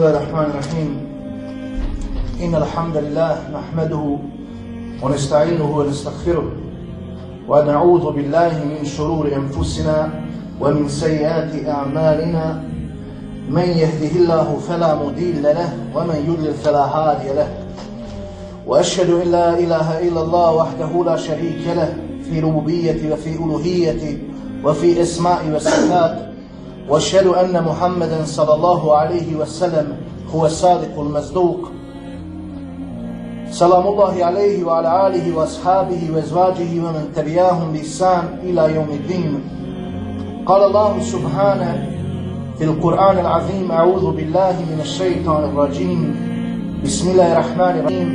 الله الرحمن الرحيم. إن الحمد لله نحمده ونستعينه ونستغفره ونعوذ بالله من شرور أنفسنا ومن سيئات أعمالنا. من يهده الله فلا مضل له ومن يضلل فلا هادي له. وأشهد أن لا إله إلا الله وحده لا شريك له في ربوبية وفي ألوهية وفي إسماء وصفات واشهد أن محمدا صلى الله عليه وسلم هو الصادق المصدوق. سلام الله عليه وعلى آله وأصحابه وأزواجه ومن تبعهم بإحسان إلى يوم الدين. قال الله سبحانه في القرآن العظيم أعوذ بالله من الشيطان الرجيم. بسم الله الرحمن الرحيم.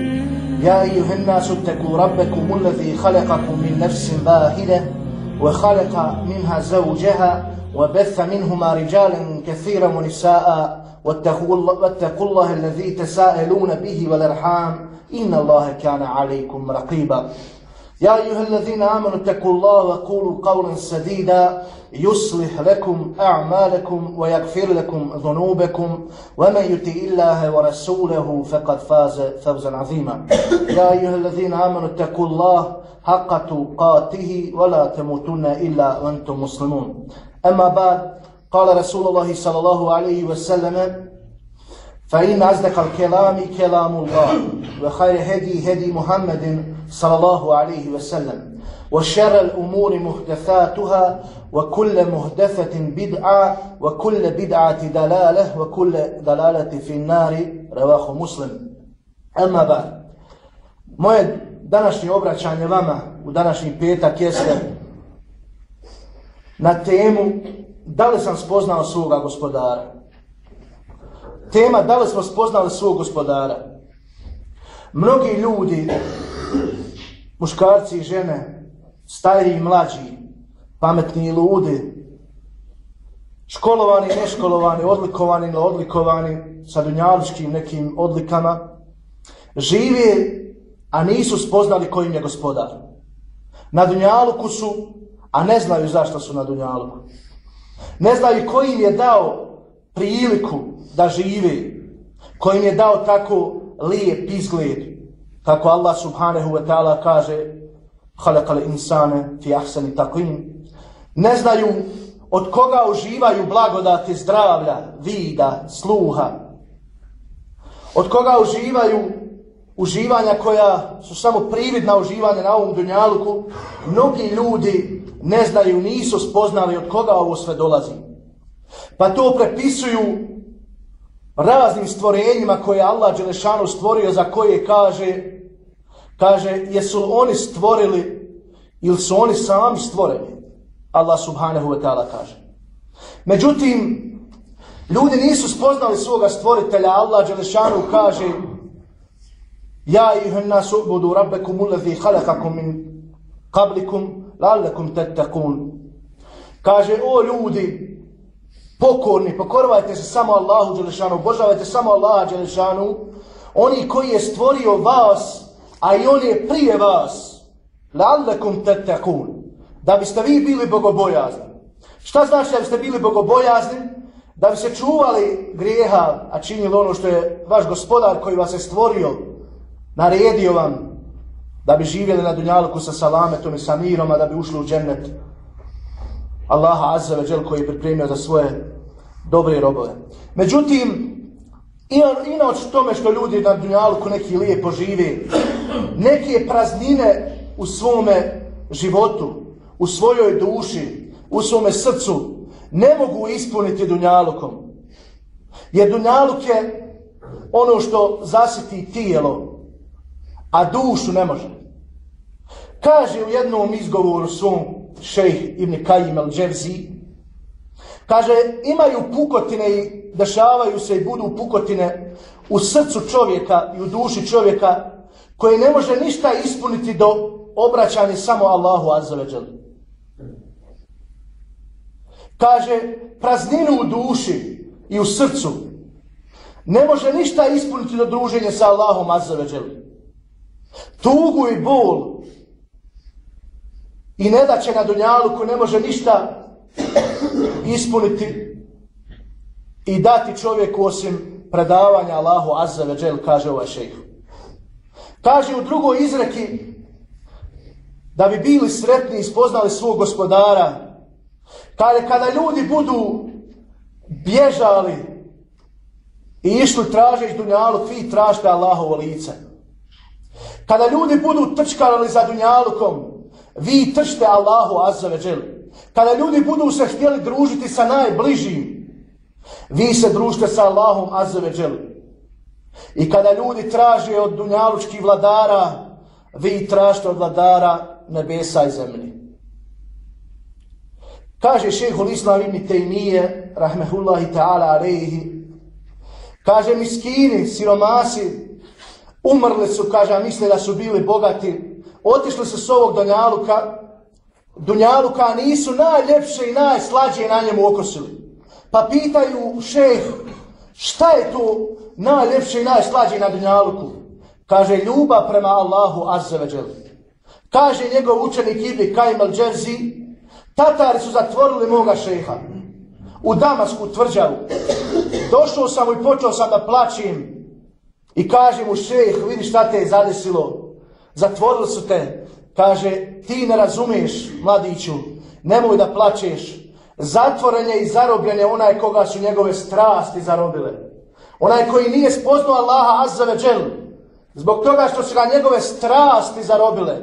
يا أيها الناس اتقوا ربكم الذي خلقكم من نفس واحدة وخلق منها زوجها وبث منهما رجالا كثيرا ونساء واتقوا الله, الذي تساءلون به والأرحام. إن الله كان عليكم رقيبا. يا أيها الذين آمنوا اتقوا الله وقولوا قولا سديدا. يصلح لكم أعمالكم ويغفر لكم ذنوبكم. ومن يطع الله ورسوله فقد فاز فوزا عظيما. يا أيها الذين آمنوا اتقوا الله حق تقاته ولا تموتن إلا وأنتم مسلمون. أما بعد قال رسول الله صلى الله عليه وسلم فإن أصدق الكلام كلام الله وخير هدي هدي محمد صلى الله عليه وسلم وشر الأمور محدثاتها وكل محدثة بدعة وكل بدعة دلالة وكل دلالة في النار رواه مسلم أما بعد moje današnje obraćanje vama u današnji petak jeste na temu da li sam spoznao svoga gospodara. Tema da li smo spoznali svog gospodara. Mnogi ljudi, muškarci i žene, stari i mlađi, pametni i ludi, školovani i neškolovani, odlikovani ili odlikovani sa dunjaličkim nekim odlikama, žive, a nisu spoznali kojim je gospodar. Na dunjaluku su a ne znaju zašto su na Dunjaluku. Ne znaju koji im je dao priliku da žive, koji im je dao tako lijep izgled, kako Allah subhanahu wa ta'ala kaže halakale insane fi ahsani takim. Ne znaju od koga uživaju blagodati zdravlja, vida, sluha, od koga uživaju uživanja koja su samo prividna uživanja na ovom dunjaluku, mnogi ljudi ne znaju, nisu spoznali od koga ovo sve dolazi. Pa to prepisuju raznim stvorenjima koje Allah Đelešanu stvorio za koje kaže kaže jesu oni stvorili ili su oni sami stvoreni. Allah subhanahu wa ta'ala kaže. Međutim, ljudi nisu spoznali svoga stvoritelja. Allah Đelešanu kaže Ja ihun nas ubudu rabbekum ulazi halakakum min qablikum lalekum tettakun. Kaže, o ljudi, pokorni, pokorvajte se samo Allahu Đelešanu, obožavajte samo Allaha Đelešanu, oni koji je stvorio vas, a i on je prije vas, lalekum tettakun, da biste vi bili bogobojazni. Šta znači da biste bili bogobojazni? Da bi se čuvali grijeha, a činili ono što je vaš gospodar koji vas je stvorio, naredio vam da bi živjeli na dunjalku sa salametom i sa mirom, a da bi ušli u džennet Allaha Azza ve koji je pripremio za svoje dobre robove. Međutim, i inač tome što ljudi na dunjalku neki lijepo žive, neke praznine u svome životu, u svojoj duši, u svome srcu, ne mogu ispuniti dunjalukom. Jer dunjaluk je ono što zasiti tijelo, a dušu ne može. Kaže u jednom izgovoru svom šejh Ibn Kajim al-Dževzi, kaže imaju pukotine i dešavaju se i budu pukotine u srcu čovjeka i u duši čovjeka koje ne može ništa ispuniti do obraćanja samo Allahu Azzaveđel. Kaže prazninu u duši i u srcu ne može ništa ispuniti do druženja sa Allahom Azzaveđel. Tugu i bol i ne da će na dunjalu ko ne može ništa ispuniti i dati čovjeku osim predavanja Allahu Azza ve Džel, kaže ovaj šejh. Kaže u drugoj izreki da bi bili sretni i spoznali svog gospodara. Kaže kada ljudi budu bježali i išli tražeći dunjalu, vi tražite Allahovo lice. Kada ljudi budu trčkali za dunjalukom, vi trčte Allahu Azza ve Džel. Kada ljudi budu se htjeli družiti sa najbližim, vi se družite sa Allahom Azza ve Džel. I kada ljudi traže od dunjalučkih vladara, vi tražite od vladara nebesa i zemlje. Kaže šehhul Islam ibn Tejmije, rahmehullahi ta'ala alejhi, kaže miskini, siromasi, umrli su, kaže, a misle da su bili bogati, otišli su s ovog Dunjaluka, Dunjaluka nisu najljepše i najslađe na njemu okosili. Pa pitaju šeh, šta je to najljepše i najslađe na Dunjaluku? Kaže, ljubav prema Allahu azzeveđel. Kaže njegov učenik Ibni Kajim al-Džerzi, Tatari su zatvorili moga šeha u Damasku tvrđavu. Došao sam i počeo sam da plaćim i kaže mu šeh, vidi šta te je zadesilo. Zatvorili su te. Kaže, ti ne razumiješ, mladiću, nemoj da plačeš. Zatvoren je i zarobljen je onaj koga su njegove strasti zarobile. Onaj koji nije spoznao Allaha azza ve džel. Zbog toga što su ga njegove strasti zarobile.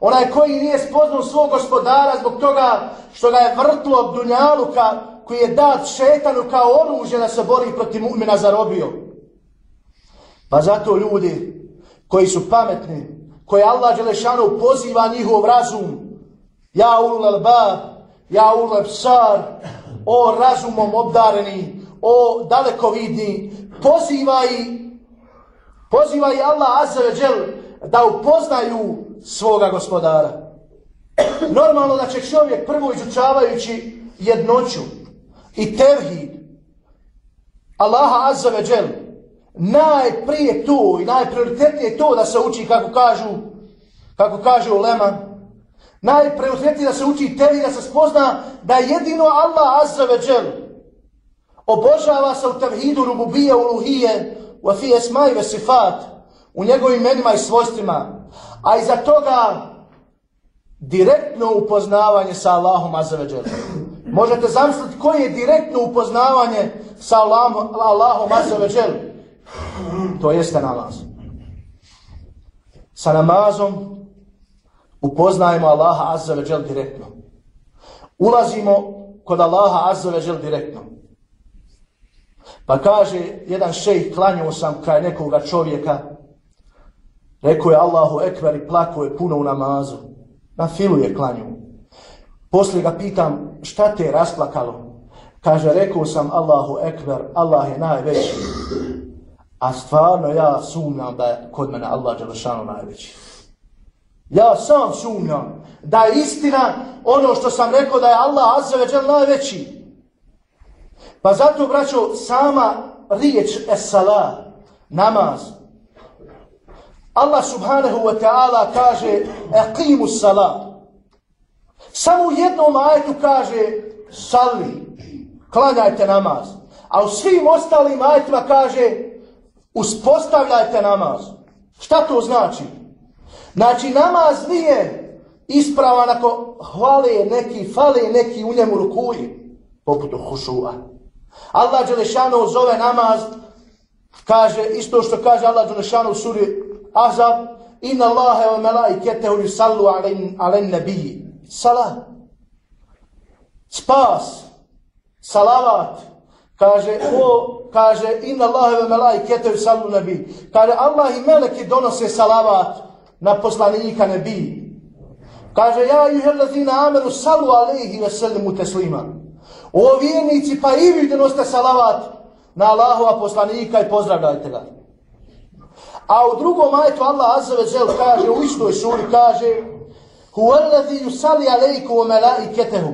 Onaj koji nije spoznao svog gospodara zbog toga što ga je vrtlo dunjaluka koji je dat šetanu kao oružje da se bori protiv mu'mina zarobio. Pa zato ljudi koji su pametni, koji Allah Đelešanu poziva njihov razum, ja ulul albab, ja ulul absar, o razumom obdareni, o dalekovidni, poziva i poziva i Allah Azza da upoznaju svoga gospodara. Normalno da će čovjek prvo izučavajući jednoću i tevhid Allaha Azza najprije to i najprioritetnije to da se uči kako kažu kako kaže ulema najprioritetnije da se uči tebi da se spozna da jedino Allah Azza ve Đel obožava se u tevhidu rububije uluhije u fi esmaj ve sifat u njegovim imenima i svojstvima a iza toga direktno upoznavanje sa Allahom Azza Azzavadžel. Možete zamisliti koje je direktno upoznavanje sa Allahom, Allahom Azzavadžel? To jeste namaz. Sa namazom upoznajemo Allaha Azza Azzavadžel direktno. Ulazimo kod Allaha Azza Azzavadžel direktno. Pa kaže jedan šejh, klanjao sam kraj nekoga čovjeka, Rekao je Allahu ekber i plako je puno u namazu. Na filu je klanjao. Poslije ga pitam šta te je rasplakalo. Kaže, rekao sam Allahu ekber, Allah je najveći. A stvarno ja sumnjam da je kod mene Allah Đelešanu najveći. Ja sam sumnjam da je istina ono što sam rekao da je Allah Azzaveđel najveći. Pa zato, braćo, sama riječ esala, namaz, Allah subhanahu wa ta'ala kaže eqimu salat. Samo u jednom ajetu kaže sali, klanjajte namaz. A u svim ostalim ajetima kaže uspostavljajte namaz. Šta to znači? Znači namaz nije ispravan ako hvale neki, fale neki u njemu rukuji, poput hušua. Allah Đelešanu zove namaz, kaže isto što kaže Allah Đelešanu u suri Ahzab, inna Allahe wa malaiketehu yusallu alen nebiji. Salat. Spas. Salavat. Kaže, o, kaže, inna Allahove wa malaiketehu salu nebi. Kaže, Allah i meleki donose salavat na poslanika nebi. Kaže, ja i helazina ameru salu alaihi ve selimu teslima. O vjernici, pa i vi donoste salavat na Allahova poslanika i pozdravljajte ga. A u drugom ajetu Allah Azza wa kaže, u istoj suri kaže Hu yusalli alaykum wa malaikatahu.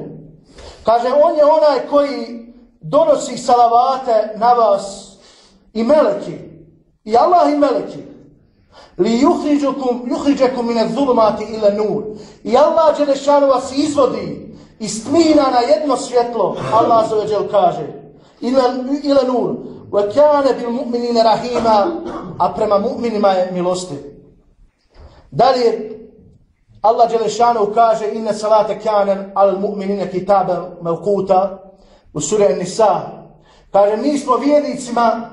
Kaže on je onaj koji donosi salavate na vas i meleki i Allah i meleki li juhriđukum juhriđekum mine zulumati ila nur. I Allah Đelešanu vas izvodi iz tmina na jedno svjetlo Allah za kaže ila, ila nur. Wa kane bil mu'minine rahima a prema mu'minima je milosti. Dalje Allah Đelešanu kaže inne salate kane al mu'minine kitabe mevkuta u suri Nisa. Kaže, mi smo vjernicima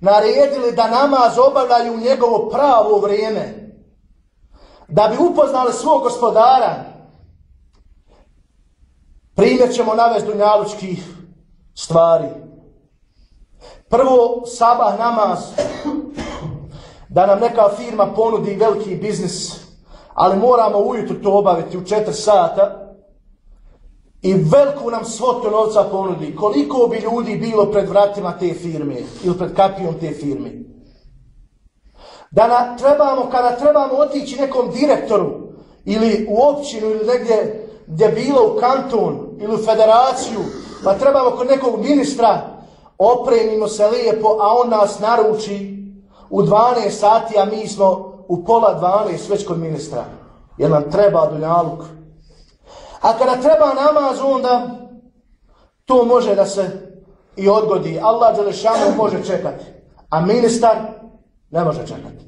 naredili da namaz obavljaju u njegovo pravo vrijeme. Da bi upoznali svog gospodara. Primjer ćemo navesti dunjalučkih stvari. Prvo, sabah namaz. Da nam neka firma ponudi veliki biznis ali moramo ujutru to obaviti u četiri sata i veliku nam svotu novca ponudi. Koliko bi ljudi bilo pred vratima te firme ili pred kapijom te firme? Da na, trebamo, kada trebamo otići nekom direktoru ili u općinu ili negdje gdje bilo u kanton ili u federaciju, pa trebamo kod nekog ministra, opremimo se lijepo, a on nas naruči u 12 sati, a mi smo u pola dvane već kod ministra. Jer nam treba dunjaluk. A kada treba namaz, onda to može da se i odgodi. Allah Đelešanu može čekati. A ministar ne može čekati.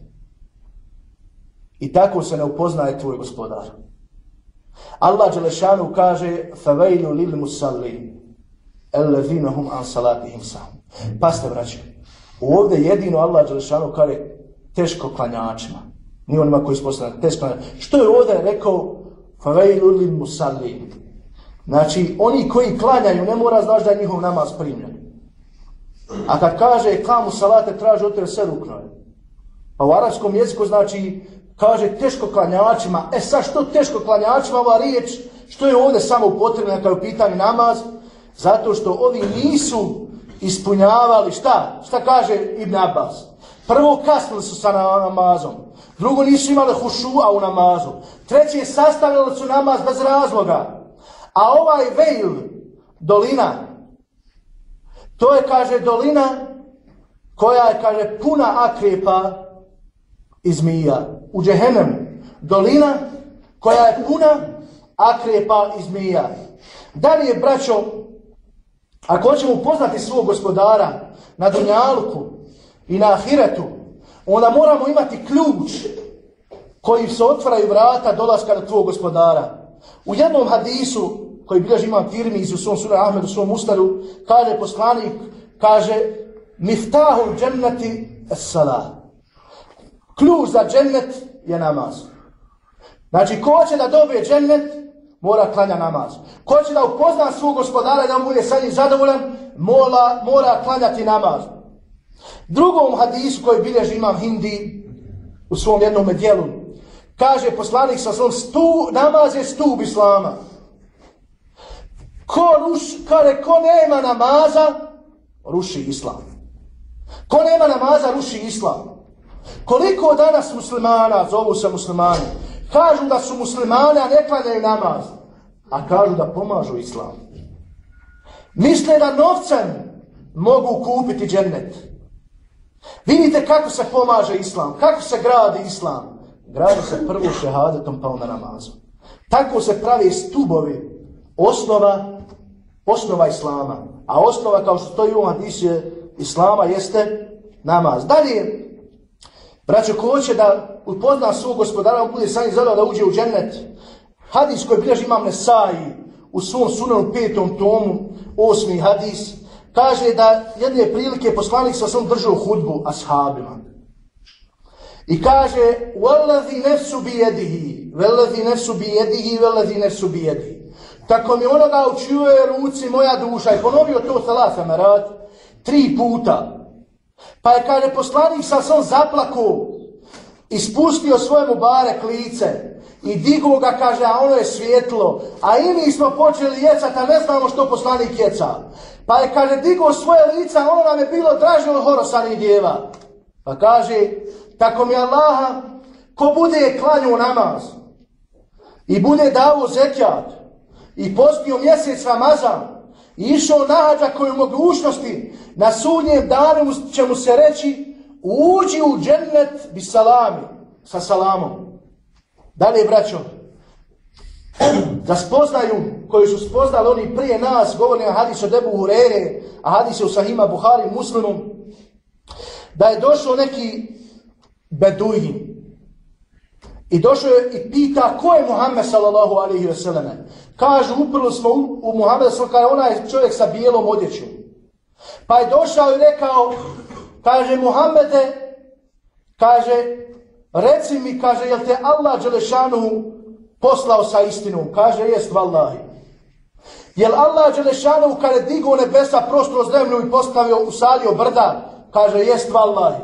I tako se ne upoznaje tvoj gospodar. Allah Đelešanu kaže فَوَيْلُ لِلْمُسَلِّينَ اَلَّذِينَ هُمْ عَنْ صَلَاتِهِمْ سَهُمْ Paste, braće, ovdje jedino Allah Đelešanu kaže teško klanjačima. Nije onima koji su poslani teško klanjačima. Što je ovdje rekao? Pa Faveilu lil musalli. Znači, oni koji klanjaju, ne mora znaš da je njihov namaz primljen. A kad kaže kamu salate, traže od tebe sve ruknove. Pa u arabskom jeziku znači, kaže teško klanjačima. E sad što teško klanjačima ova riječ, što je ovdje samo potrebno kao pitanje namaz? Zato što ovi nisu ispunjavali, šta? Šta kaže Ibn Abbas? Prvo kasnili su sa namazom. Drugo nisu imali hušua u namazu. Treće sastavili su namaz bez razloga. A ovaj vejl, dolina, to je, kaže, dolina koja je, kaže, puna akrepa i zmija. U džehennemu. Dolina koja je puna akrepa i zmija. Da li je, braćo, ako hoćemo upoznati svog gospodara na Dunjalku, i na ahiretu, onda moramo imati ključ koji se otvaraju vrata dolaska do tvojeg gospodara. U jednom hadisu, koji bilježi imam tirmiz u svom sura Ahmedu, u svom ustaru, kaže poslanik, kaže, miftahu dženneti es-salah. Ključ za džennet je namaz. Znači, ko će da dobije džennet, mora klanja namaz. Ko će da upozna svog gospodara da on bude sa njim zadovoljan, mora, mora klanjati namaz. Drugom hadisu koji bilježi imam Hindi u svom jednom dijelu, kaže poslanik sa svom stu, namaz je stup islama. Ko, ruš, kare, ko nema namaza, ruši islam. Ko nema namaza, ruši islam. Koliko danas muslimana, zovu se muslimani, kažu da su muslimani, a ne klanjaju namaz, a kažu da pomažu islam. Misle da novcem mogu kupiti džennet. Vidite kako se pomaže islam, kako se gradi islam. Gradi se prvo šehadetom pa onda namazom. Tako se pravi stubovi osnova, osnova islama. A osnova kao što stoji u hadisu islama jeste namaz. Dalje, braćo, ko hoće da upozna svog gospodara, on bude sanji zadao da uđe u džennet. Hadis koji bilježi imam Nesai u svom sunanu petom tomu, osmi hadis, kaže da jedne prilike poslanik sa svom držao hudbu ashabima. I kaže, وَلَّذِي نَفْسُ بِيَدِهِ وَلَّذِي نَفْسُ بِيَدِهِ وَلَّذِي نَفْسُ بِيَدِهِ Tako mi onoga učuje ruci moja duša i ponovio to salasa merat tri puta. Pa je kaže poslanik sa svom zaplaku ispustio svojemu bare klice i digo ga, kaže, a ono je svjetlo. A i mi smo počeli jecati, a ne znamo što poslanik jeca. Pa je, kaže, digo svoje lica, ono nam je bilo draže od horosanih djeva. Pa kaže, tako mi Allaha, ko bude klanju namaz i bude davo zekijat i postio mjesec Ramazan i išao nahađa koju mogućnosti na sudnjem danu će mu se reći uđi u džennet bi salami, sa salamom. Dalje, braćo, da spoznaju, koji su spoznali oni prije nas, govori na hadisu Debu Hurere, a hadis je u Sahima Buhari muslimom, da je došao neki beduin i došao je i pita ko je Muhammed sallallahu alaihi ve selleme. Kažu, uprli smo u, u Muhammeda sallallahu alaihi onaj čovjek sa bijelom odjećom. Pa je došao i rekao, kaže Muhammede, kaže, reci mi, kaže, jel te Allah Đelešanu poslao sa istinom? Kaže, jest, vallahi. Jel Allah Đelešanu kada je digao nebesa prostro zemlju i postavio, usadio brda? Kaže, jest, vallahi.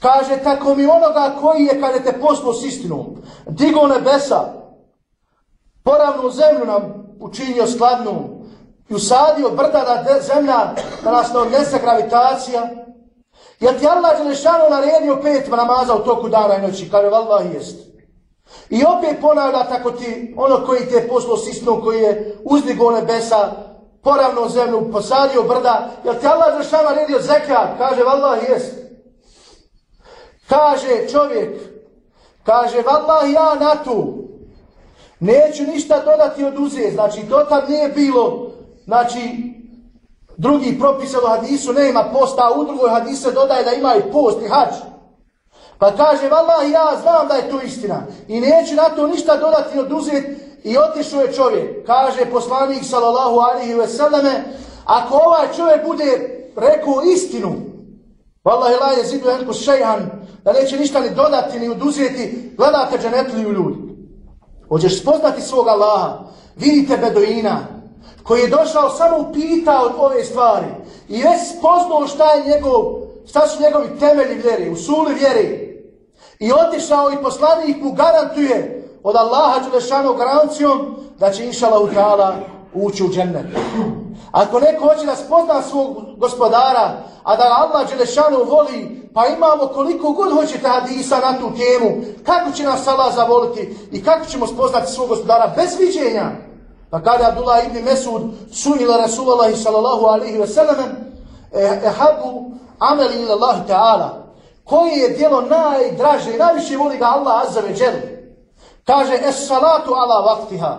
Kaže, tako mi onoga koji je kada te poslao s istinom, digao nebesa, poravnu zemlju nam učinio skladnu i usadio brda na zemlja da nas ne odnese gravitacija, Jel ti Allah Đelešanu naredio pet namaza u toku dana i noći? Kaže, vallahi jest. I opet ponavlja tako ti, ono koji te poslo sistom, koji je uzdigo nebesa, poravno zemlju, posadio brda, jel ti Allah Đelešanu redio zekat? Kaže, vallahi jest. Kaže čovjek, kaže, vallahi ja na tu, neću ništa dodati od uze, znači, to tam nije bilo, znači, drugi propis u hadisu nema posta, a u drugoj hadise dodaje da ima i post i hač. Pa kaže, vallahi, ja znam da je to istina i neću na to ništa dodati i oduzeti i otišao je čovjek. Kaže poslanik, sallallahu alihi veselame, ako ovaj čovjek bude rekao istinu, vallahi, la je zidu enko da neće ništa ni dodati ni oduzeti, gledate dženetliju ljudi. Hoćeš spoznati svog Allaha, vidite bedoina, koji je došao samo pitao ove stvari i već spoznao šta je njegov, šta su njegovi temelji vjeri, usuli vjeri. I otišao i poslanik mu garantuje od Allaha Đelešanu garancijom da će inša Allah ući u džennet. Ako neko hoće da spozna svog gospodara, a da Allah Đelešanu voli, pa imamo koliko god hoćete hadisa na tu temu, kako će nas Allah zavoliti i kako ćemo spoznati svog gospodara bez viđenja. Pa kada Abdullah ibn Mesud suila Rasulallah sallallahu alaihi ve sellem ehabu ameli ila Allah ta'ala koji je dijelo najdraže i najviše voli ga Allah azza ve džel kaže es salatu ala vaktiha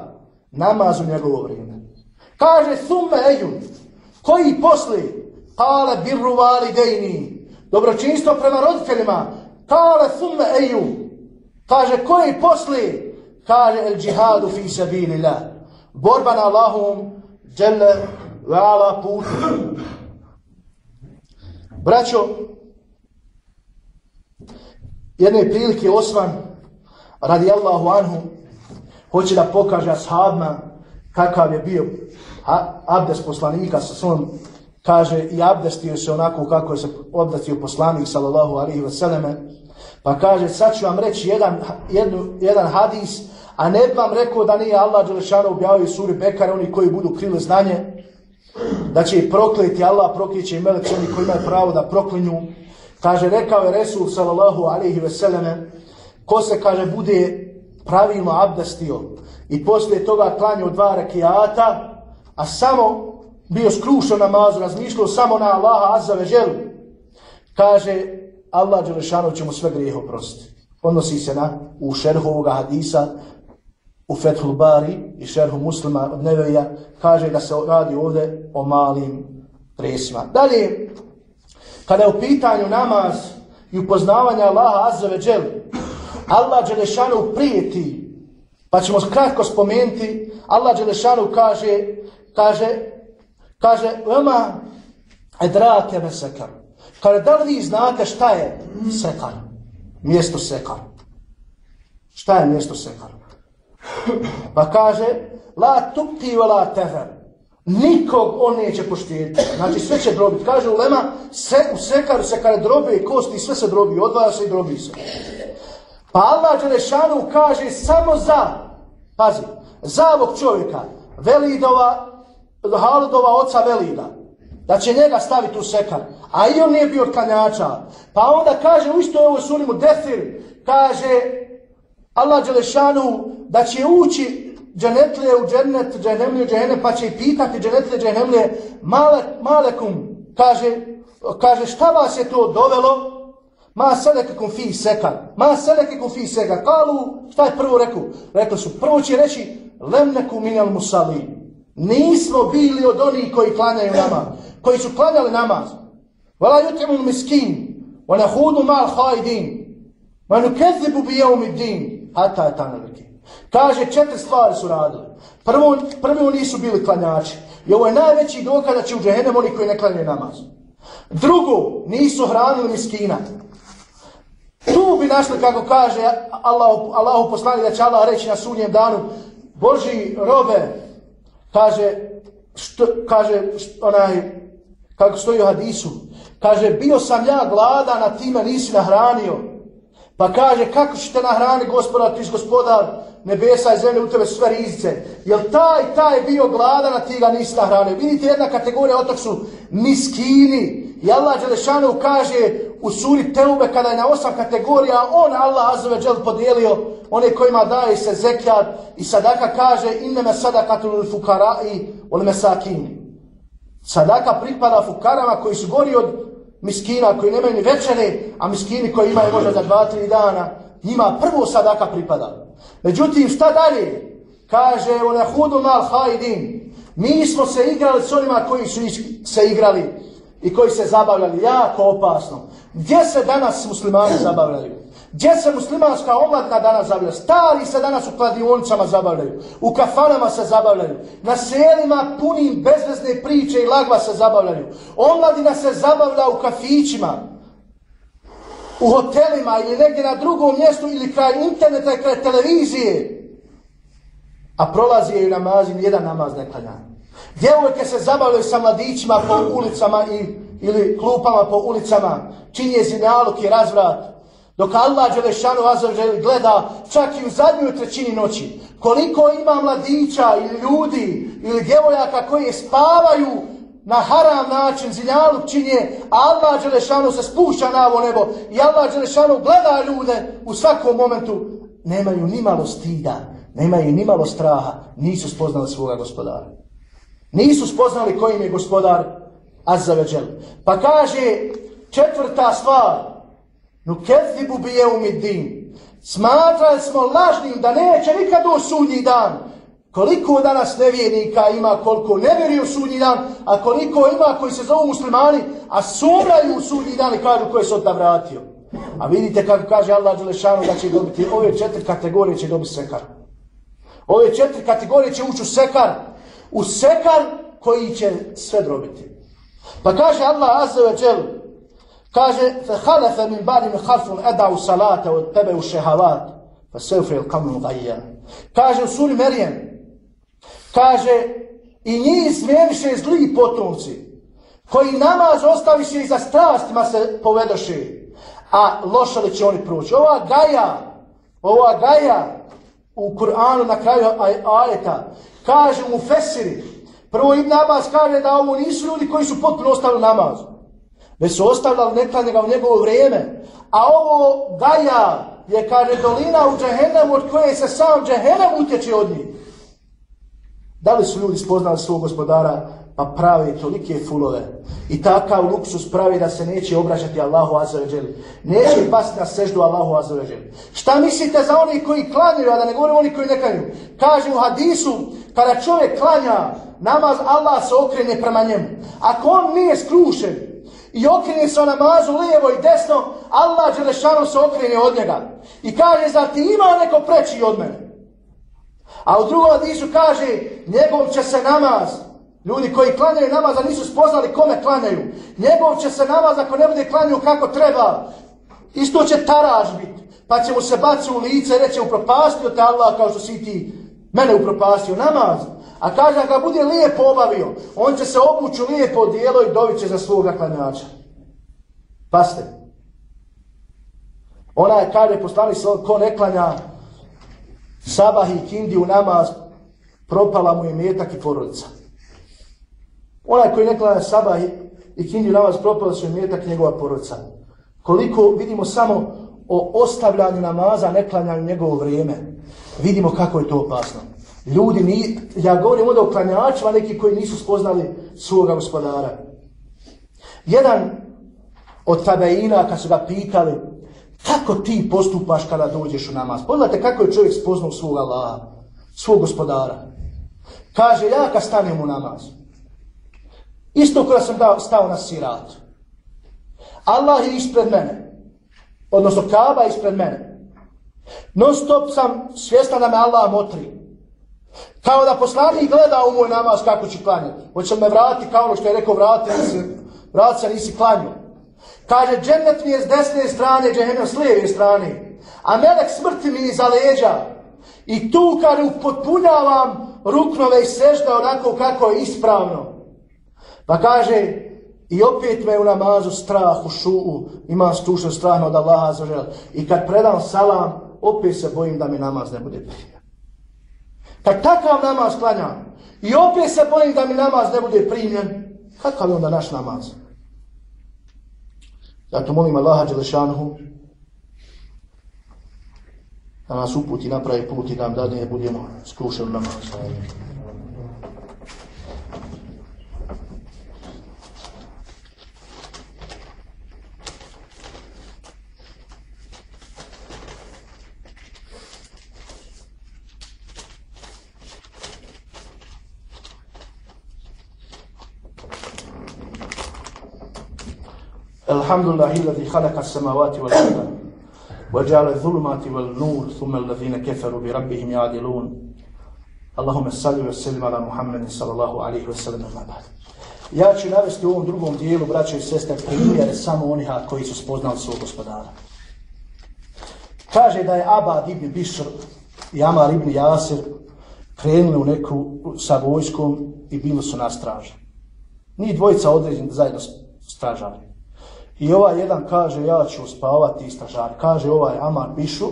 namaz u njegovo vrijeme kaže thumme ejun koji posli kale birru validejni dobročinstvo prema roditeljima kale thumme ejun kaže koji posli kaže el džihadu fi sabilillah borba na Allahom dželle vala putu. Braćo, jedne prilike Osman radi Allahu anhu hoće da pokaže ashabima kakav je bio abdest poslanika sa svojom kaže i abdestio se onako kako je se obdatio poslanik sallallahu alaihi wa pa kaže sad ću vam reći jedan, jednu, jedan hadis A ne bi vam rekao da nije Allah Đelešanu objavio suri Bekare, oni koji budu krili znanje, da će prokleti Allah, proklijeće i meleci, oni koji imaju pravo da proklinju. Kaže, rekao je Resul sallallahu alaihi ve selleme, ko se, kaže, bude pravilno abdestio i poslije toga klanio dva rekiata, a samo bio skrušao namazu, razmišljao samo na Allaha azza ve želu, kaže, Allah Đelešanu će mu sve grijeho prostiti. Odnosi se na u šerhu ovoga hadisa, u Fethul Bari i šerhu muslima od Neveja kaže da se radi ovdje o malim presima. Dalje, kada je u pitanju namaz i upoznavanja Allaha Azza ve Džel, Allah Đelešanu prijeti, pa ćemo kratko spomenuti, Allah Đelešanu kaže, kaže, kaže, vema edrake me sekar. Kaže, da li vi znate šta je sekar? Mjesto sekar. Šta je mjesto sekar? Pa kaže, la tukti wa la tefer. Nikog on neće poštijeti. Znači sve će drobiti. Kaže Ulema, se, u sekaru se kada drobe kosti, sve se drobi, odvaja se i drobi se. Pa Allah Đelešanu kaže samo za, pazi, za ovog čovjeka, Velidova, Haludova oca Velida, da će njega staviti u sekar, a i on nije bio od kanjača. Pa onda kaže u istoj ovoj sunimu Defir, kaže Allah Đelešanu da će ući dženetlije u džennet, dženemlije u džahennem, pa će pitati dženetlije, dženemlije, male, malekum, kaže, kaže šta vas je to dovelo? Ma seleke kum fi seka, Ma seleke kum fi seka, Kalu, šta je prvo rekao? Rekli su, prvo će reći, lemneku minel musali. Nismo bili od onih koji klanjaju nama, koji su klanjali namaz. Vala yutimu miskin, wa nahudu mal khaidin, wa nukezibu bi jeumi din, hata je ta. Kaže, četiri stvari su radili. Prvo, prvo nisu bili klanjači. I ovo je najveći dokaz da će u džehennem oni koji ne klanjaju namaz. Drugo, nisu hranili miskina. Tu bi našli, kako kaže Allahu, Allahu poslani da će Allah reći na sunjem danu, Boži robe, kaže, što, kaže, što, onaj, kako stoji u hadisu, kaže, bio sam ja gladan, a ti me nisi nahranio. Pa kaže, kako ćete nahrani gospodar, ti gospodar, nebesa i zemlje, u tebe sve rizice. Jel taj, taj bio gladan, a ti ga nisi nahranio. Vidite, jedna kategorija otok su miskini. I Allah Đelešanu kaže u suri Teube, kada je na osam kategorija, on Allah Azove Đel podijelio one kojima daje se zekljad i sadaka kaže inneme sadakatul fukarai ol mesakini. Sadaka pripada fukarama koji su gori od miskina koji nemaju ni večere, a miskini koji imaju možda za dva, tri dana, njima prvo sadaka pripada. Međutim, šta dalje? Kaže, one hudu mal haidin. Mi smo se igrali s onima koji su se igrali i koji se zabavljali jako opasno. Gdje se danas muslimani zabavljaju? Gdje se muslimanska omladna danas zabavlja? Stari se danas u kladionicama zabavljaju. U kafanama se zabavljaju. Na selima punim bezvezne priče i lagva se zabavljaju. Omladina se zabavlja u kafićima. U hotelima ili negdje na drugom mjestu ili kraj interneta i kraj televizije. A prolazi je i namazi, jedan namaz ne klanja. Djevojke se zabavljaju sa mladićima po ulicama i, ili klupama po ulicama. Činje zinaluk i razvrat. Dok Allah Đelešanu Azavžel gleda čak i u zadnjoj trećini noći, koliko ima mladića ili ljudi ili djevojaka koji spavaju na haram način, zinjaluk činje, Allah Đelešanu se spušća na ovo nebo i Allah Đelešanu gleda ljude u svakom momentu, nemaju ni malo stida, nemaju ni malo straha, nisu spoznali svoga gospodara. Nisu spoznali kojim je gospodar Azzaveđel. Pa kaže četvrta stvar, Nukezibu bi je umidin. Smatrali smo lažnim da neće nikad u sudnji dan. Koliko danas nevjernika ima, koliko ne vjeri u sudnji dan, a koliko ima koji se zovu muslimani, a sumraju u sudnji dan i kažu koje se od vratio. A vidite kako kaže Allah Đelešanu da će dobiti, ove četiri kategorije će dobiti sekar. Ove četiri kategorije će ući u sekar. U sekar koji će sve drobiti. Pa kaže Allah Azza wa Jalla, Kaže, fe halefe min badim harfun edau salata od tebe u šehavat, fa seufe il kamnu gajja. Kaže u suri Merijem, kaže, i njih smijeniše zli potomci, koji namaz ostaviše i za strastima se povedoše, a loša li će oni proći. Ova gaja, ova gaja u Kur'anu na kraju ajeta, kaže mu Fesiri, prvo Ibn namaz kaže da ovo nisu ljudi koji su potpuno ostavili namazu. Već su ostavljali neklanjega u njegovo vrijeme. A ovo Gaja je kaže dolina u Džehennemu od koje se sam Džehennem utječe od njih. Da li su ljudi spoznali svog gospodara pa pravi tolike fulove i takav luksus pravi da se neće obraćati Allahu Azzaveđeli. Neće pasti na seždu Allahu Azzaveđeli. Šta mislite za oni koji klanjaju, a da ne govorimo oni koji ne klanjaju? Kaže u hadisu, kada čovjek klanja, namaz Allah se okrene prema njemu. Ako on nije skrušen, i okrene se o namazu lijevo i desno, Allah Đelešanu se okrene od njega. I kaže, zar ti ima neko preći od mene? A u drugom hadisu kaže, njegov će se namaz, ljudi koji klanjaju namaz, a nisu spoznali kome klanjaju, njegov će se namaz ako ne bude klanjaju kako treba, isto će taraž biti, pa će mu se baci u lice i reće, upropastio te Allah kao što si ti mene upropastio namaz. A kaže, ga bude lijepo obavio, on će se obući lijepo dijelo i dobit će za svoga klanjača. Paste. Ona je, kaže, poslani se, ko ne klanja sabah i kindi u namaz, propala mu je metak i porodica. Onaj koji ne klanja sabah i kindi u namaz, propala su je metak i njegova porodica. Koliko vidimo samo o ostavljanju namaza, ne klanjanju njegovo vrijeme, vidimo kako je to opasno. Ljudi, ni, ja govorim onda o klanjačima, neki koji nisu spoznali svoga gospodara. Jedan od tabeina, kad su ga pitali, kako ti postupaš kada dođeš u namaz? Pogledajte kako je čovjek spoznao svoga Allaha. svog gospodara. Kaže, ja kad stanem u namaz, isto kada sam dao, stao na siratu, Allah je ispred mene, odnosno Kaaba je ispred mene. Non stop sam svjestan da me Allah motri. Kao da poslanik gleda u moj namaz kako ću klanjati. Hoće me vratiti kao ono što je rekao vrati, nisi, vrati se nisi klanio. Kaže, džennet mi je s desne strane, džehennem s lijeve strane. A melek smrti mi iza leđa. I tu kad upotpunjavam ruknove i sežda onako kako je ispravno. Pa kaže, i opet me u namazu strah u šu'u, imam stušno strah od Allaha za žel. I kad predam salam, opet se bojim da mi namaz ne bude primjen. Kad takav namaz klanjam, i opet se bojim da mi namaz ne bude primjen, kakav je onda naš namaz? Zato molim Allaha Đelešanuhu da nas uputi, napravi put i da nam dadne budemo skrušeni namaz. الحمد لله الذي خلق السماوات والأرض وجعل الظلمات والنور ثم الذين كفروا بربهم يعدلون اللهم صل وسلم على محمد صلى الله عليه وسلم ما بعد Ja ću navesti u ovom drugom dijelu, braće i sestre, primjere samo oniha koji su spoznali svog gospodara. Kaže da je Abad ibn Bishr i Amar ibn Jasir krenuli u neku sa vojskom i bili su na straži. Ni dvojica određeni zajedno stražali. I ovaj jedan kaže, ja ću spavati istražar. Kaže ovaj Amar Bišu,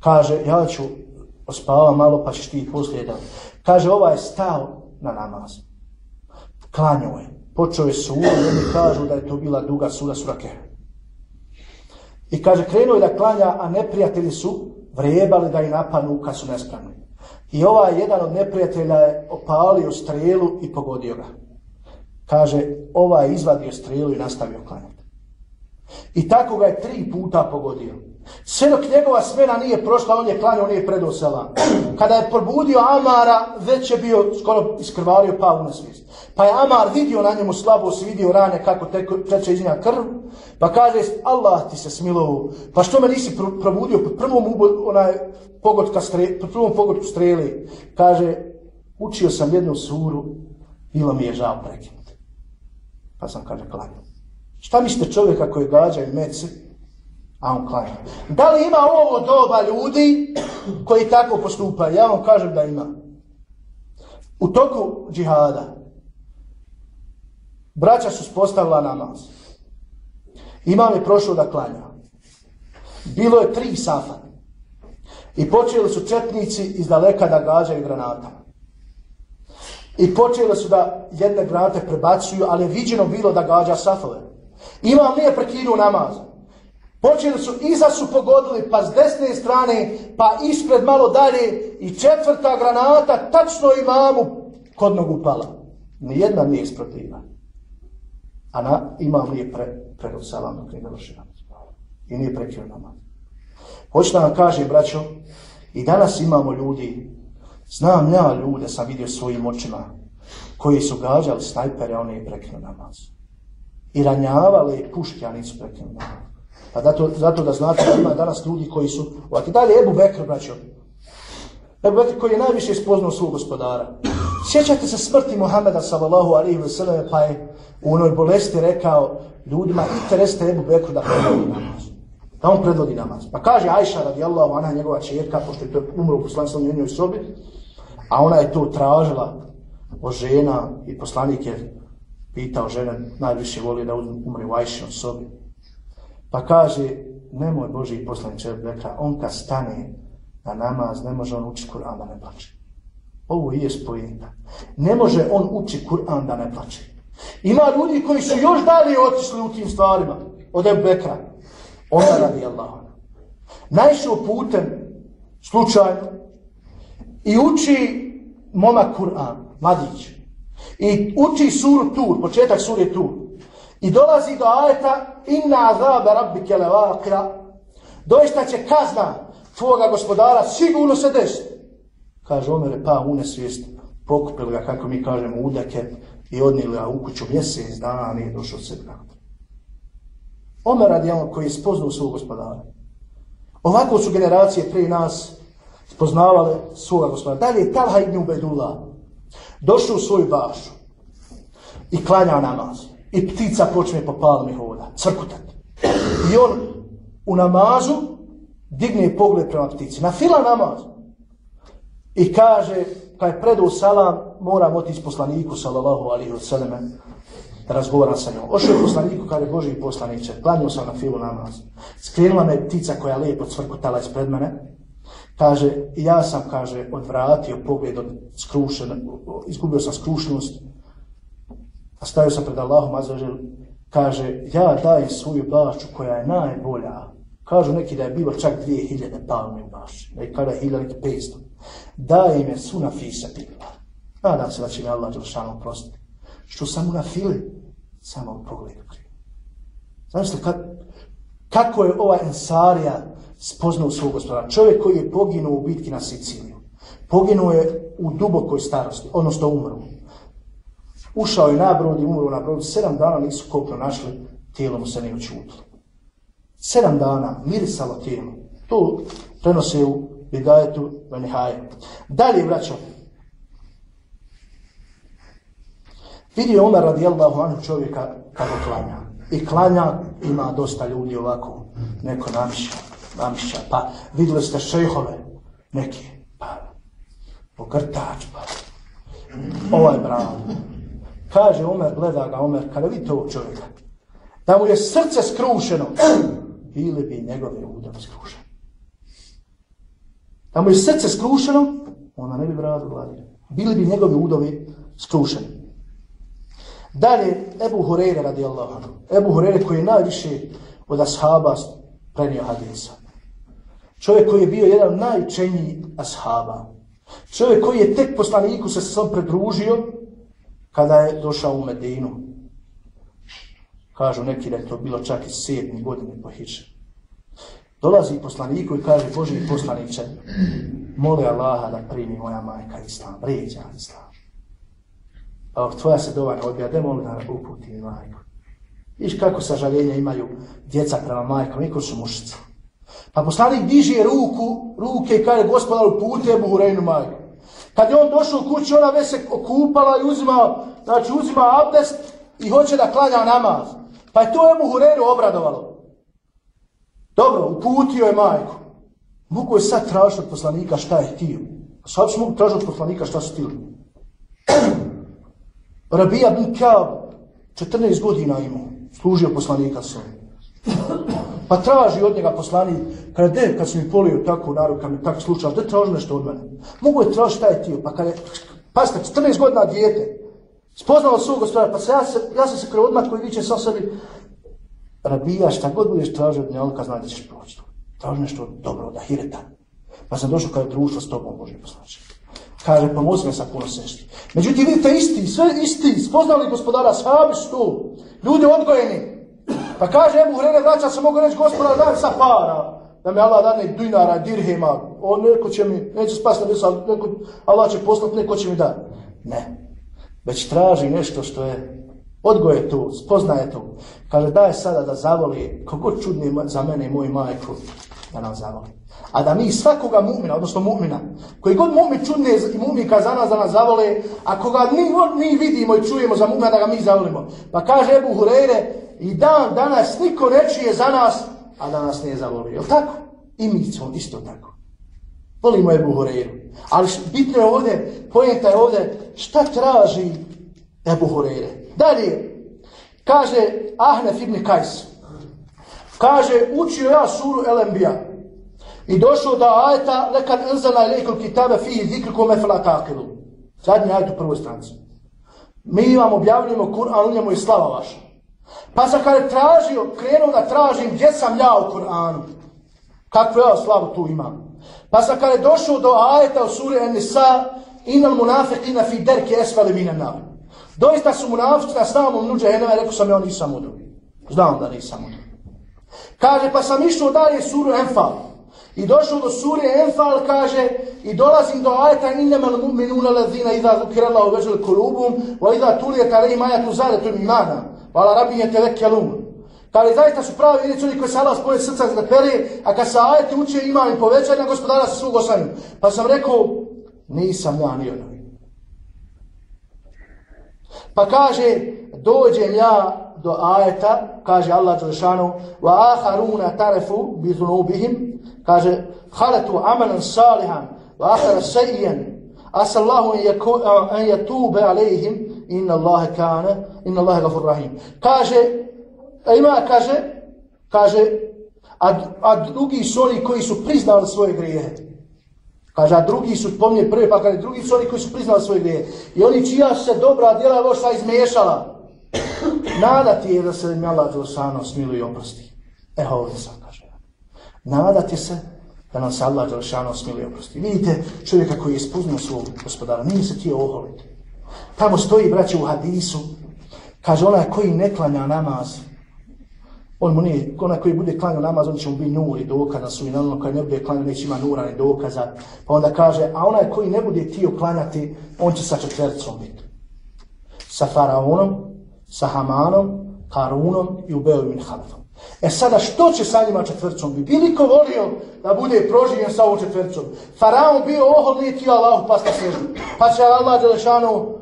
kaže, ja ću spava malo pa ćeš ti poslijedan. Kaže, ovaj je stao na namaz. Klanio je. Počeo je sura, oni kažu da je to bila duga sura surake. I kaže, krenuo je da klanja, a neprijatelji su vrijebali da i napanu kad su nespravni. I ovaj jedan od neprijatelja je opalio strelu i pogodio ga. Kaže, ovaj je izvadio strelu i nastavio klanja. I tako ga je tri puta pogodio. Sve dok njegova smena nije prošla, on je klanio, on je predao selam. Kada je probudio Amara, već je bio skoro iskrvario pavu na svijest. Pa je Amar vidio na njemu slabost, vidio rane kako teče iz njega krv. Pa kaže, Allah ti se smilovu. Pa što me nisi probudio pod prvom, onaj, pogotka stre, pod prvom pogodku streli? Kaže, učio sam jednu suru, bilo mi je žao prekinuti. Pa sam kaže, klanio. Šta mislite čovjeka koji gađa i mece, a on klanja? Da li ima ovo doba ljudi koji tako postupaju? Ja vam kažem da ima. U toku džihada braća su spostavila namaz. Imam je prošlo da klanja. Bilo je tri safa. I počeli su četnici iz daleka da gađaju granatama. I počeli su da jedne granate prebacuju, ali je viđeno bilo da gađa safove. Imam nije prekinuo namaz. Počeli su, iza su pogodili, pa s desne strane, pa ispred malo dalje i četvrta granata tačno imamu kod nogu pala. Nijedna nije isprotiva. A na, imam nije pre, predod salam dok nije došli namaz. I nije prekinuo namaz. Hoćete vam kaže, braćo, i danas imamo ljudi, znam ja ljude, sam vidio svojim očima, koji su gađali snajpere, oni je prekinuo namaz i ranjavali puške, a nisu prekinuli. Pa zato, zato da znate da ima danas ljudi koji su... Ovaki dalje Ebu Bekr, braćo. Ebu Bekr koji je najviše spoznao svog gospodara. Sjećate se smrti Muhammeda sallallahu alaihi wa sallam, pa je u onoj bolesti rekao ljudima, interesite Ebu Bekru da predvodi namaz. Da on predvodi namaz. Pa kaže Ajša radijallahu anha, njegova čerka, pošto je to umro u poslanstvom njenoj sobi, a ona je to tražila od žena i poslanike pitao žene, najviše voli da umri u Ajšin sobi. Pa kaže, nemoj Boži poslaniče Bekra, on kad stane na namaz, ne može on učiti Kur'an da ne plače. Ovo je spojenta. Ne može on uči Kur'an da ne plače. Ima ljudi koji su još dalje otišli u tim stvarima od Ebu Bekra. Ona radi Allah. Najšao putem, slučajno, i uči momak Kur'an, mladić. I uči suru Tur, početak sure Tur. I dolazi do ajeta Inna azabe rabbike kele. Doista će kazna tvoga gospodara sigurno se desiti. Kaže, Omer pa une svijest. pokupili ga, kako mi kažemo, udake i odnijeli ga u kuću mjesec dana, a nije došao se nakon. Omer radi ono koji je spoznao svog gospodara. Ovako su generacije prije nas spoznavale svoga gospodara. Dalje je Talha ibn Ubedullah došao u svoju bašu i klanjao namaz. I ptica počne po palmi hoda, crkutat. I on u namazu digne pogled prema ptici. Na fila namaz. I kaže, kad je predao salam, moram otići poslaniku, sallallahu alihi wa sallam, da razgovaram sa njom. Ošao je poslaniku, kada je Boži poslaniče, klanio sam na filu namaz. Skrenula me ptica koja lijepo cvrkutala ispred mene. Kaže, ja sam, kaže, odvratio pogled od skrušen, izgubio sam skrušnost, a stavio sam pred Allahom, azažel, kaže, ja dajem svoju bašću koja je najbolja. Kažu neki da je bilo čak 2000 palme u bašći, da je kada je 1500. Dajem je su na fisa pila. Nadam se da će mi Allah Đelšanu prostiti. Što samo na fili, samo u ukrio. Znaš li, kad, kako je ova ensarija spoznao svog gospodara? Čovjek koji je poginuo u bitki na Siciliju. Poginuo je u dubokoj starosti, odnosno umro. Ušao je na brod i umro na brod. Sedam dana nisu kopno našli, tijelo mu se ne učutilo. Sedam dana mirisalo tijelo. To prenose u Bidajetu Vanihaje. Dalje, braćo, vidio Omer radijallahu anhu čovjeka kako klanja. I klanja ima dosta ljudi ovako, neko namišlja namišća. Pa vidjeli ste šejhove, neki, pa pogrtač, pa ovaj bravo. Kaže Omer, gleda ga Omer, kada vidite ovog čovjeka, da mu je srce skrušeno, bili bi njegove udom skrušene. Da mu je srce skrušeno, ona ne bi brado gladila. Bili bi njegove udovi skrušeni. Dalje, Ebu Hureyre radi Allah. Ebu Hureyre koji je najviše od ashaba prenio hadisa. Čovjek koji je bio jedan najčenji ashaba. Čovjek koji je tek poslaniku se sam predružio kada je došao u Medinu. Kažu neki da je to bilo čak i sedmi godine po hiče. Dolazi poslaniku i kaže, Boži poslaniče, moli Allaha da primi moja majka Islam, ređa Islam. Pa A tvoja se dova ne odbija, da moli da uputi majku. Viš kako sažaljenja imaju djeca prema majkom, niko su mušice. Pa poslanik diže ruku, ruke i kaže, gospodar, uputi je Buhurejnu majku. Kad je on došao u kuću, ona već se okupala i uzima, znači uzima abdest i hoće da klanja namaz. Pa je to Ebu Hureyru obradovalo. Dobro, uputio je majku. Mogu je sad tražiti od poslanika šta je htio. Sad su mogu tražiti od poslanika šta su htio. Rabija bin Kaab 14 godina imao, služio poslanika svojim. Pa traži od njega poslanik, kada de, kad si mi polio tako naru, kad mi tako slučaš, da traži nešto od mene. Mogu je tražiti šta je tio, pa kada je, pasite, 14 godina dijete, spoznalo svog gospodara, pa se ja, se, ja sam se kreo odmah koji viće sa sebi, rabija, šta god budeš tražio od njega, znaj da ćeš proći tu. Traži nešto dobro, da hireta. Pa sam došao kada je društvo s tobom, Boži poslanče. Kaže, pa pomozi me sa puno sešti. Međutim, vidite, isti, sve isti, spoznali gospodara, sahabi su tu, ljudi odgojeni. Pa kaže, Ebu Hrene, vraća se, mogu reći, gospoda, daj sa para, da mi Allah dane dinara, dirhima, on neko će mi, neće spasti na visu, neko, Allah će poslati, neko će mi da. Ne, već traži nešto što je Odgoje tu, spoznaje tu. Kaže, daj sada da zavoli, kogod čudni za mene i moju majku, da nam zavoli. A da mi svakoga mu'mina, odnosno mu'mina, koji god mu'mi čudne i mu'mika za nas da nas zavole, a koga mi, mi vidimo i čujemo za mu'mina da ga mi zavolimo. Pa kaže Ebu Hureyre, i dan danas niko ne je za nas, a da nas ne zavoli. Jel tako? I mi smo isto tako. Volimo je Buhoreru. Ali bitno je ovdje, pojenta je ovdje, šta traži Ebu Hureyre? Dalje, kaže Ahnef ibn Kajs, kaže, učio ja suru Elembija i došao da ajeta lekad enzana ilaikum kitabe fihi zikrikum efela takilu. Zadnji ajet u prvoj stranci. Mi vam objavljujemo Kur'an, u njemu je slava vaša. Pa sam kada tražio, krenuo da tražim gdje sam ja u Kur'anu. Kakvu ja slavu tu imam. Pa sam kada je došao do ajeta u suri An-Nisa, inal munafiqina fi derke esvali mine nabi. Doista su munafici na samom nuđe Henova, rekao sam ja nisam udru. Znam da nisam udru. Kaže, pa sam išao dalje suru Enfal. I došao do sure Enfal, kaže, i dolazim do ajeta innama l-mu'minuna lazina idha zukira Allahu vežel kulubum, wa idha tulijeta lehim ajatu zade tu imana, vala rabin je telekjalum. Kaže, zaista su pravi vjerici oni koji se Allah spoje srca za pere, a kad se ajeti uče imam i povećaj na gospodara sa svog osanju. Pa sam rekao, nisam ja ni ono. Pa kaže, dođem ja do ajeta, kaže Allah Đelešanu, wa aharuna tarefu bi zunubihim, kaže, haletu amalan salihan, wa ahara sejjen, asallahu an yatube alejhim, inna Allahe kane, inna Allahe gafur rahim. Kaže, ima, kaže, kaže, a, a drugi su oni koji su priznali svoje grijehe. Kaže, a drugi su, pomnije prvi, pa kaže, drugi su oni koji su priznali svoje grijehe. I oni čija se dobra djela loša izmiješala. Nada ti je da se mi Allah Đelšanu smiluje i oprosti. Evo ovdje sam kaže. Nada ti se da nam se Allah Đelšanu smiluje i oprosti. Vidite čovjeka koji je ispuznio svog gospodara. Nije se ti oholiti. Tamo stoji braće u hadisu. Kaže, onaj koji ne klanja namaz, on mu nije, onaj koji bude klanjao namaz, on će mu biti nur i dokaza su i ono koji ne bude klanjao, neće ima nura ni dokaza. Pa onda kaže, a onaj koji ne bude tio klanjati, on će sa četvrcom biti. Sa faraonom, sa Hamanom, Karunom i Ubeom min Halifom. E sada, što će sa njima četvrcom biti? Bili ko volio da bude proživljen sa ovom četvrcom? Faraon bio ohol, nije ti Allah pas sežu. Pa će Allah Đelešanu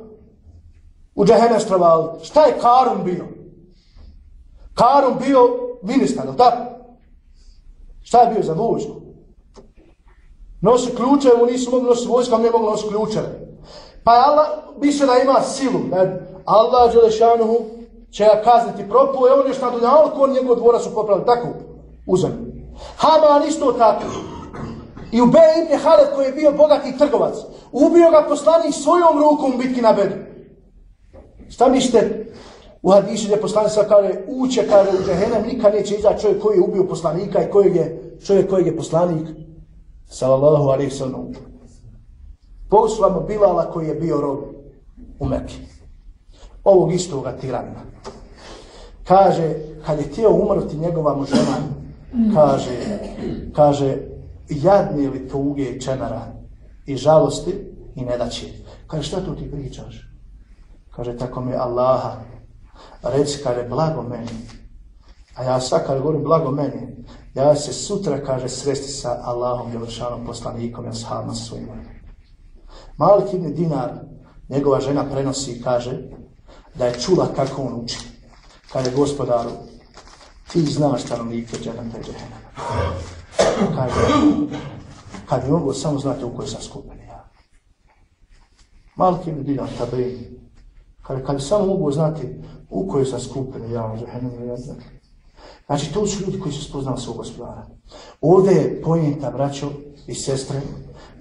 u džahene stravali. Šta je Karun bio? Karun bio ministar, je tako? Šta je bio za vojsku? Nosi ključe, mu nisu mogli nositi vojska, ne mogli nositi ključe. Pa je Allah, više da ima silu, ne? Allah Đelešanuhu će ga kazniti propu, je on još na dunjalku, on njegov dvora su popravili, tako, uzem. Haman isto tako. I u B. Ibn Haled koji je bio bogati trgovac, ubio ga poslanik svojom rukom u bitki na bedu. Šta mislite u hadisu gdje poslanik sa kaže, uče kaže u džehennem nikad neće izaći čovjek koji je ubio poslanika i kojeg je, čovjek kojeg je poslanik, sallallahu alaihi sallam. Poslamo Bilala koji je bio rob u Mekke. ovog istoga tirana. Kaže, kad je tijelo umrti njegova mužena, kaže, kaže, jadni li tuge čemera i žalosti i nedaće. Kaže, šta tu ti pričaš? Kaže, tako mi Allaha, reći, kaže, blago meni. A ja sad kad govorim blago meni, ja se sutra, kaže, sresti sa Allahom, Jelšanom, poslanikom, ja sahabno sa svojim. Malik ibn Dinar, njegova žena prenosi, i kaže, da je čula kako on uči. Kaže gospodaru, ti znaš stanovnike dženeta i džehena. Kaže, kad bi mogu samo znati u kojoj sam skupen ja. Malik ibn Dinar, tabrini. Kaže, kad bi samo mogu znati u kojoj sam skupini ja, džehena i džehena. Znači, to su ljudi koji su spoznali svog gospodara. Ovdje je pojenta, braćo i sestre,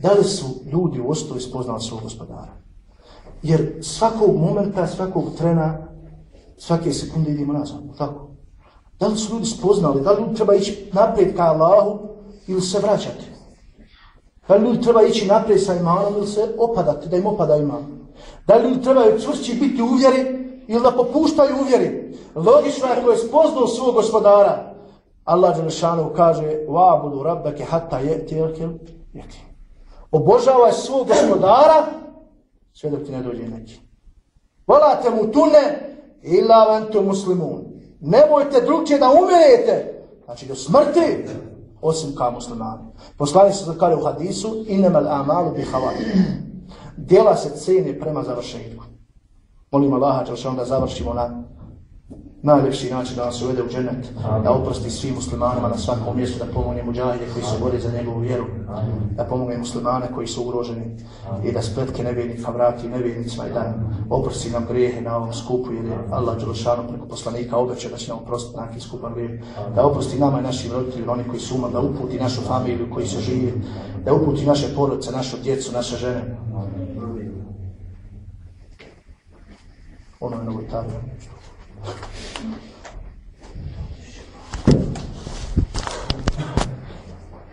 da li su ljudi u osnovi spoznali svog gospodara. Jer svakog momenta, svakog trena, svake sekunde idemo nazad. Tako. Da li su ljudi spoznali? Da li ljudi treba ići naprijed ka Allahu ili se vraćati? Da li ljudi treba ići naprijed sa imanom ili se opadati, da im opada iman? Da li ljudi trebaju čvršći biti uvjeri ili da popuštaju uvjeri? Logično je ako je spoznao svog gospodara. Allah Đelešanu kaže Vabudu rabbeke hatta je tijelkel Obožavaj svog gospodara sve dok ti ne dođe neki. Volate mu tune ila ventu muslimun. Nemojte drugčije da umirete, znači do smrti, osim kao muslimani. Poslani se zakali u hadisu, inemel amalu bi havati. Djela se cene prema završenju. Molim Allaha, da završimo na najljepši način da nas uvede u dženet, da oprosti svim muslimanima na svakom mjestu, da pomogne muđahide koji se bore za njegovu vjeru, da pomogne muslimane koji su ugroženi i da spletke nevjernika vrati nevjernicima i da oprosti nam grijehe na ovom skupu, jer je Allah Đelšanu preko poslanika obeće da će nam oprostiti neki skupan grijeh, da oprosti nama i našim roditeljima, oni koji su umar, da uputi našu familiju koji se živi, da uputi naše porodice, našu djecu, naše žene. o no me gustaba.